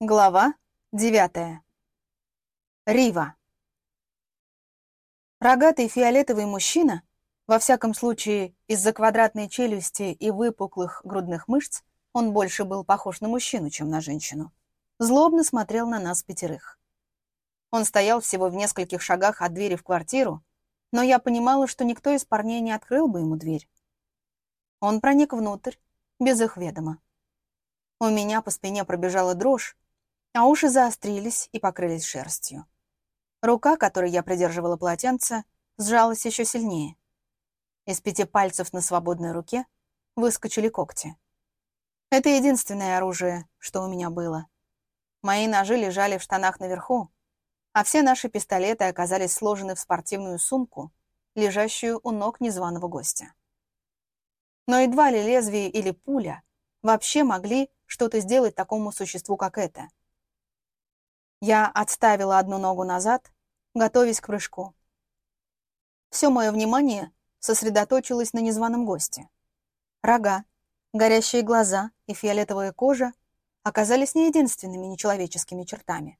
Глава девятая. Рива. Рогатый фиолетовый мужчина, во всяком случае из-за квадратной челюсти и выпуклых грудных мышц, он больше был похож на мужчину, чем на женщину, злобно смотрел на нас пятерых. Он стоял всего в нескольких шагах от двери в квартиру, но я понимала, что никто из парней не открыл бы ему дверь. Он проник внутрь, без их ведома. У меня по спине пробежала дрожь, а уши заострились и покрылись шерстью. Рука, которой я придерживала полотенце, сжалась еще сильнее. Из пяти пальцев на свободной руке выскочили когти. Это единственное оружие, что у меня было. Мои ножи лежали в штанах наверху, а все наши пистолеты оказались сложены в спортивную сумку, лежащую у ног незваного гостя. Но едва ли лезвие или пуля вообще могли что-то сделать такому существу, как это — я отставила одну ногу назад, готовясь к прыжку. Все мое внимание сосредоточилось на незваном госте. Рога, горящие глаза и фиолетовая кожа оказались не единственными нечеловеческими чертами.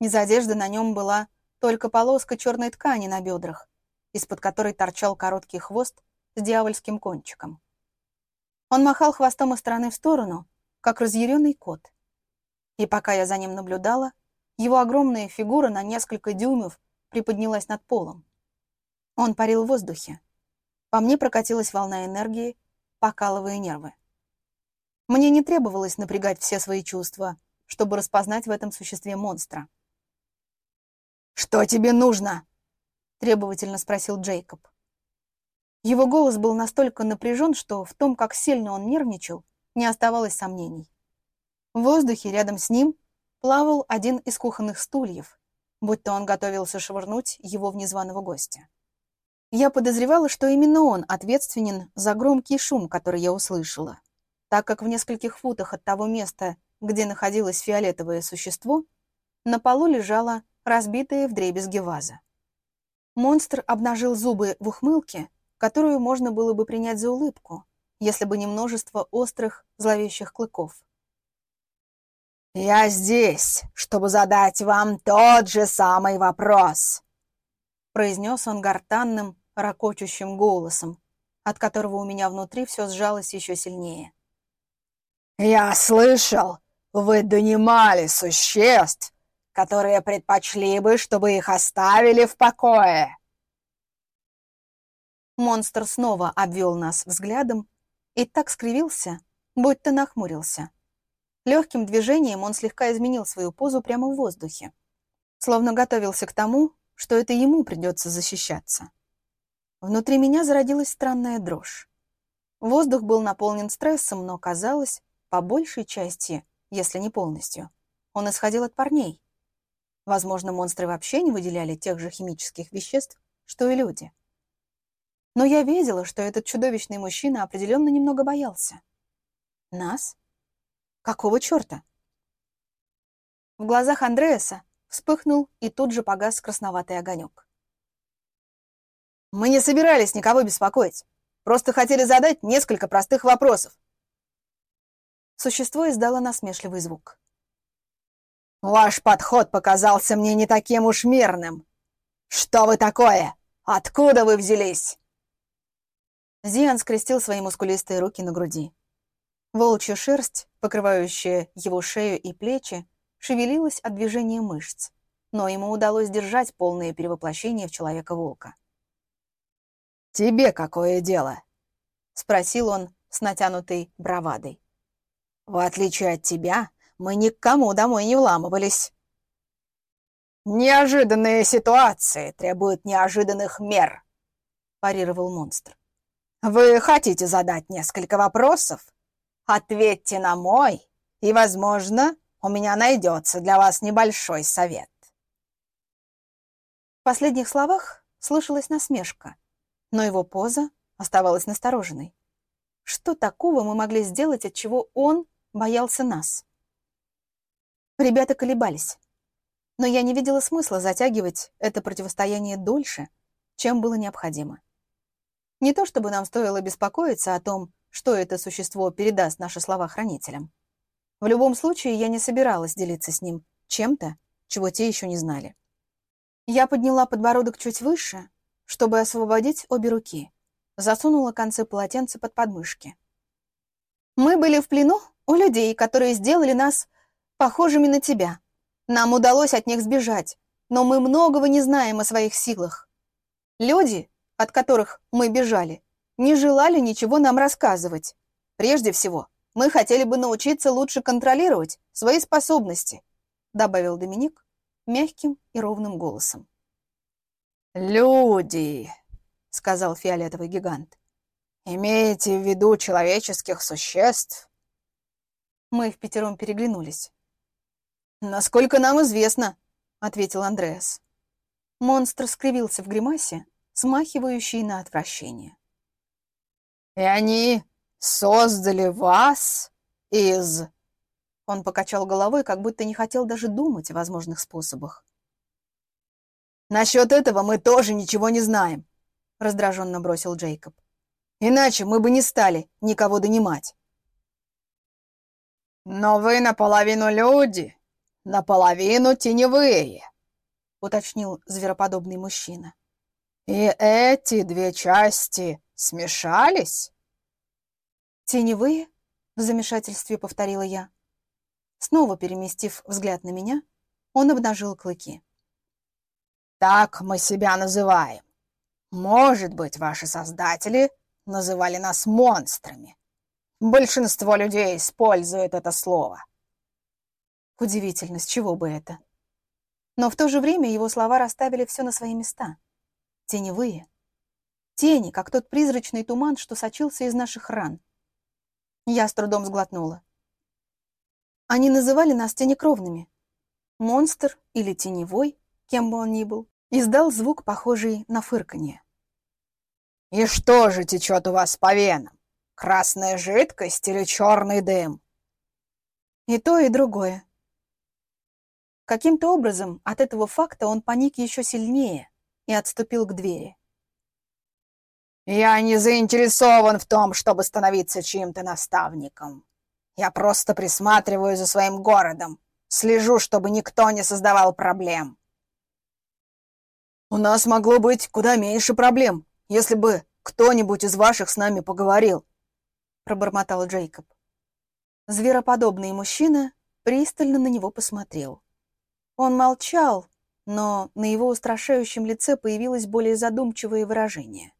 Из одежды на нем была только полоска черной ткани на бедрах, из-под которой торчал короткий хвост с дьявольским кончиком. Он махал хвостом из стороны в сторону, как разъяренный кот. И пока я за ним наблюдала, его огромная фигура на несколько дюймов приподнялась над полом. Он парил в воздухе. По мне прокатилась волна энергии, покалывая нервы. Мне не требовалось напрягать все свои чувства, чтобы распознать в этом существе монстра. «Что тебе нужно?» — требовательно спросил Джейкоб. Его голос был настолько напряжен, что в том, как сильно он нервничал, не оставалось сомнений. В воздухе рядом с ним плавал один из кухонных стульев, будто он готовился швырнуть его в незваного гостя. Я подозревала, что именно он ответственен за громкий шум, который я услышала, так как в нескольких футах от того места, где находилось фиолетовое существо, на полу лежала разбитая вдребезги ваза. Монстр обнажил зубы в ухмылке, которую можно было бы принять за улыбку, если бы не множество острых, зловещих клыков. «Я здесь, чтобы задать вам тот же самый вопрос», произнес он гортанным, ракочущим голосом, от которого у меня внутри все сжалось еще сильнее. «Я слышал, вы донимали существ, которые предпочли бы, чтобы их оставили в покое». Монстр снова обвел нас взглядом и так скривился, будто нахмурился. Легким движением он слегка изменил свою позу прямо в воздухе, словно готовился к тому, что это ему придется защищаться. Внутри меня зародилась странная дрожь. Воздух был наполнен стрессом, но, казалось, по большей части, если не полностью, он исходил от парней. Возможно, монстры вообще не выделяли тех же химических веществ, что и люди. Но я видела, что этот чудовищный мужчина определенно немного боялся. Нас? Какого черта? В глазах Андреаса вспыхнул и тут же погас красноватый огонек. «Мы не собирались никого беспокоить. Просто хотели задать несколько простых вопросов». Существо издало насмешливый звук. «Ваш подход показался мне не таким уж мирным. Что вы такое? Откуда вы взялись?» Зиан скрестил свои мускулистые руки на груди. Волчья шерсть, покрывающая его шею и плечи, шевелилась от движения мышц, но ему удалось держать полное перевоплощение в Человека-волка. «Тебе какое дело?» — спросил он с натянутой бравадой. «В отличие от тебя, мы ни к кому домой не вламывались». «Неожиданные ситуации требуют неожиданных мер», — парировал монстр. «Вы хотите задать несколько вопросов? Ответьте на мой, и, возможно, у меня найдется для вас небольшой совет. В последних словах слышалась насмешка, но его поза оставалась настороженной. Что такого мы могли сделать, от чего он боялся нас? Ребята колебались, но я не видела смысла затягивать это противостояние дольше, чем было необходимо. Не то чтобы нам стоило беспокоиться о том, что это существо передаст наши слова хранителям. В любом случае, я не собиралась делиться с ним чем-то, чего те еще не знали. Я подняла подбородок чуть выше, чтобы освободить обе руки. Засунула концы полотенца под подмышки. Мы были в плену у людей, которые сделали нас похожими на тебя. Нам удалось от них сбежать, но мы многого не знаем о своих силах. Люди, от которых мы бежали, не желали ничего нам рассказывать. Прежде всего, мы хотели бы научиться лучше контролировать свои способности, добавил Доминик мягким и ровным голосом. «Люди», — сказал фиолетовый гигант, — «имеете в виду человеческих существ?» Мы в пятером переглянулись. «Насколько нам известно», — ответил Андреас. Монстр скривился в гримасе, смахивающей на отвращение. «И они создали вас из...» Он покачал головой, как будто не хотел даже думать о возможных способах. «Насчет этого мы тоже ничего не знаем», — раздраженно бросил Джейкоб. «Иначе мы бы не стали никого донимать». «Но вы наполовину люди, наполовину теневые», — уточнил звероподобный мужчина. «И эти две части смешались?» «Теневые?» — в замешательстве повторила я. Снова переместив взгляд на меня, он обнажил клыки. «Так мы себя называем. Может быть, ваши создатели называли нас монстрами. Большинство людей использует это слово». Удивительно, с чего бы это? Но в то же время его слова расставили все на свои места. Теневые. Тени, как тот призрачный туман, что сочился из наших ран. Я с трудом сглотнула. Они называли нас тенекровными. Монстр или теневой, кем бы он ни был, издал звук, похожий на фырканье. «И что же течет у вас по венам? Красная жидкость или черный дым?» «И то, и другое». Каким-то образом от этого факта он паник еще сильнее и отступил к двери. «Я не заинтересован в том, чтобы становиться чьим-то наставником», я просто присматриваю за своим городом, слежу, чтобы никто не создавал проблем. У нас могло быть куда меньше проблем, если бы кто-нибудь из ваших с нами поговорил, пробормотал Джейкоб. Звероподобный мужчина пристально на него посмотрел. Он молчал, но на его устрашающем лице появилось более задумчивое выражение.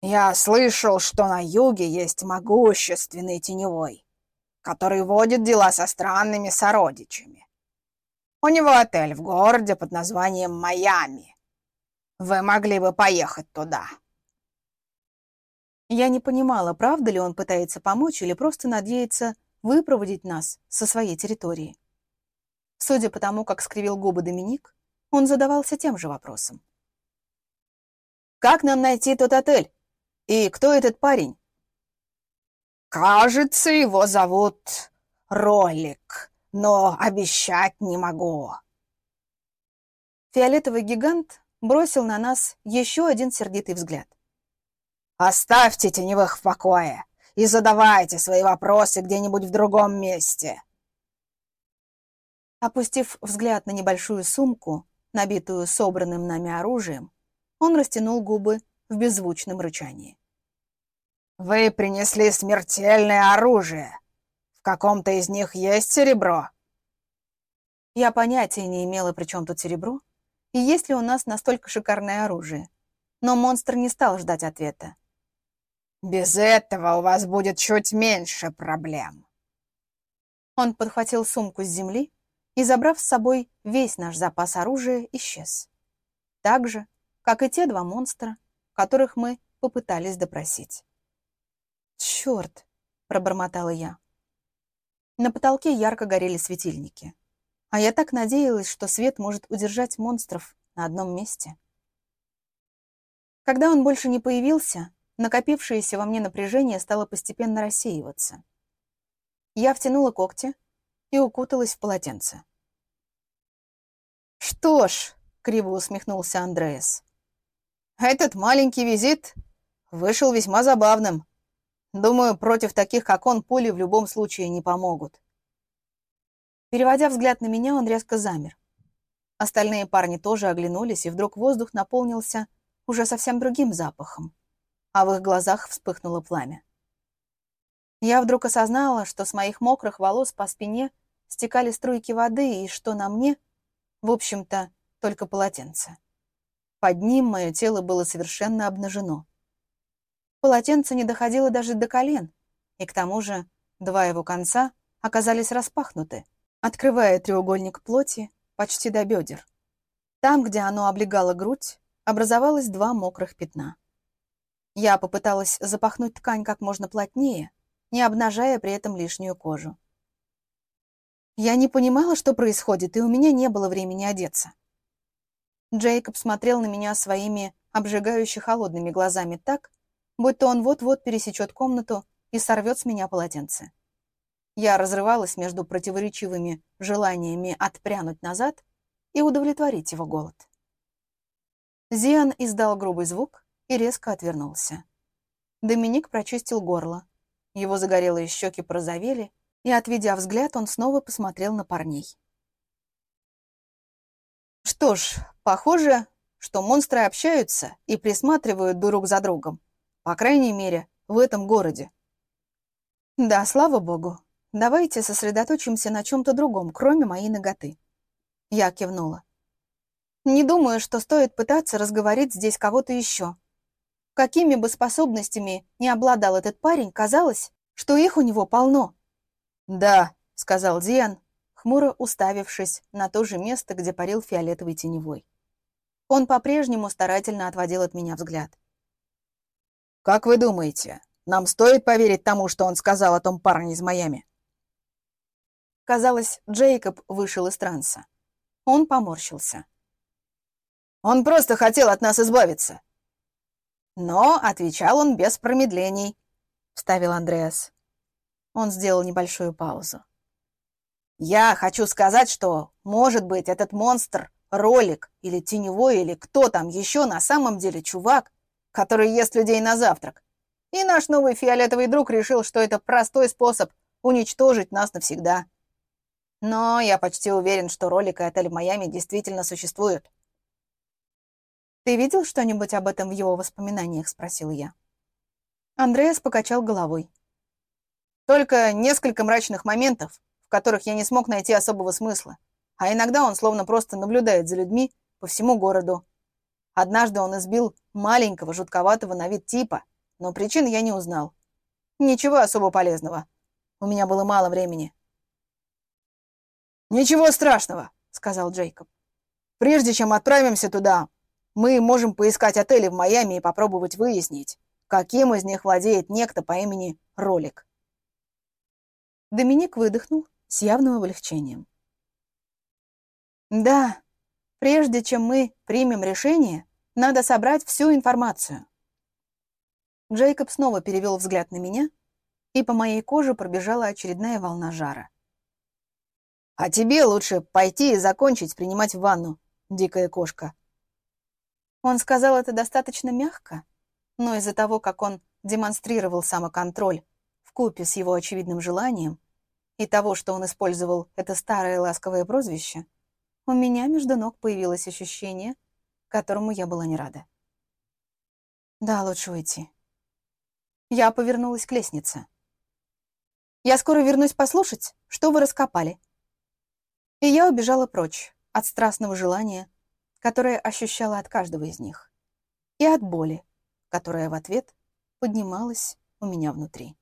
Я слышал, что на юге есть могущественный теневой, который водит дела со странными сородичами. У него отель в городе под названием Майами. Вы могли бы поехать туда. Я не понимала, правда ли он пытается помочь или просто надеется выпроводить нас со своей территории. Судя по тому, как скривил губы Доминик, он задавался тем же вопросом. «Как нам найти тот отель?» И кто этот парень? Кажется, его зовут Ролик, но обещать не могу. Фиолетовый гигант бросил на нас еще один сердитый взгляд. «Оставьте теневых в покое и задавайте свои вопросы где-нибудь в другом месте». Опустив взгляд на небольшую сумку, набитую собранным нами оружием, он растянул губы в беззвучном рычании. «Вы принесли смертельное оружие. В каком-то из них есть серебро?» Я понятия не имела, при чем тут серебро, и есть ли у нас настолько шикарное оружие. Но монстр не стал ждать ответа. «Без этого у вас будет чуть меньше проблем». Он подхватил сумку с земли и, забрав с собой весь наш запас оружия, исчез. Так же, как и те два монстра, которых мы попытались допросить. «Черт!» — пробормотала я. На потолке ярко горели светильники. А я так надеялась, что свет может удержать монстров на одном месте. Когда он больше не появился, накопившееся во мне напряжение стало постепенно рассеиваться. Я втянула когти и укуталась в полотенце. «Что ж», — криво усмехнулся Андреас, — «этот маленький визит вышел весьма забавным. Думаю, против таких, как он, пули в любом случае не помогут. Переводя взгляд на меня, он резко замер. Остальные парни тоже оглянулись, и вдруг воздух наполнился уже совсем другим запахом, а в их глазах вспыхнуло пламя. Я вдруг осознала, что с моих мокрых волос по спине стекали струйки воды, и что на мне, в общем-то, только полотенце. Под ним мое тело было совершенно обнажено. Полотенце не доходило даже до колен, и к тому же два его конца оказались распахнуты, открывая треугольник плоти почти до бедер. Там, где оно облегало грудь, образовалось два мокрых пятна. Я попыталась запахнуть ткань как можно плотнее, не обнажая при этом лишнюю кожу. Я не понимала, что происходит, и у меня не было времени одеться. Джейкоб смотрел на меня своими обжигающе холодными глазами так, будто он вот-вот пересечет комнату и сорвет с меня полотенце. Я разрывалась между противоречивыми желаниями отпрянуть назад и удовлетворить его голод. Зиан издал грубый звук и резко отвернулся. Доминик прочистил горло. Его загорелые щеки прозовели, и, отведя взгляд, он снова посмотрел на парней. Что ж, похоже, что монстры общаются и присматривают друг за другом. По крайней мере, в этом городе. Да, слава богу. Давайте сосредоточимся на чем-то другом, кроме моей ноготы. Я кивнула. Не думаю, что стоит пытаться разговорить здесь кого-то еще. Какими бы способностями не обладал этот парень, казалось, что их у него полно. «Да», — сказал Диан, хмуро уставившись на то же место, где парил фиолетовый теневой. Он по-прежнему старательно отводил от меня взгляд. «Как вы думаете, нам стоит поверить тому, что он сказал о том парне из Майами?» Казалось, Джейкоб вышел из транса. Он поморщился. «Он просто хотел от нас избавиться». «Но отвечал он без промедлений», — вставил Андреас. Он сделал небольшую паузу. «Я хочу сказать, что, может быть, этот монстр, ролик или теневой, или кто там еще на самом деле чувак, который ест людей на завтрак. И наш новый фиолетовый друг решил, что это простой способ уничтожить нас навсегда. Но я почти уверен, что ролик и отель Майами действительно существуют. «Ты видел что-нибудь об этом в его воспоминаниях?» — спросил я. Андреас покачал головой. Только несколько мрачных моментов, в которых я не смог найти особого смысла. А иногда он словно просто наблюдает за людьми по всему городу. Однажды он избил маленького, жутковатого на вид типа, но причин я не узнал. Ничего особо полезного. У меня было мало времени. «Ничего страшного», — сказал Джейкоб. «Прежде чем отправимся туда, мы можем поискать отели в Майами и попробовать выяснить, каким из них владеет некто по имени Ролик. Доминик выдохнул с явным облегчением. «Да, прежде чем мы примем решение, надо собрать всю информацию». Джейкоб снова перевел взгляд на меня, и по моей коже пробежала очередная волна жара. «А тебе лучше пойти и закончить принимать ванну, дикая кошка». Он сказал это достаточно мягко, но из-за того, как он демонстрировал самоконтроль вкупе с его очевидным желанием и того, что он использовал это старое ласковое прозвище, у меня между ног появилось ощущение, которому я была не рада. Да, лучше уйти. Я повернулась к лестнице. Я скоро вернусь послушать, что вы раскопали. И я убежала прочь от страстного желания, которое ощущала от каждого из них, и от боли, которая в ответ поднималась у меня внутри.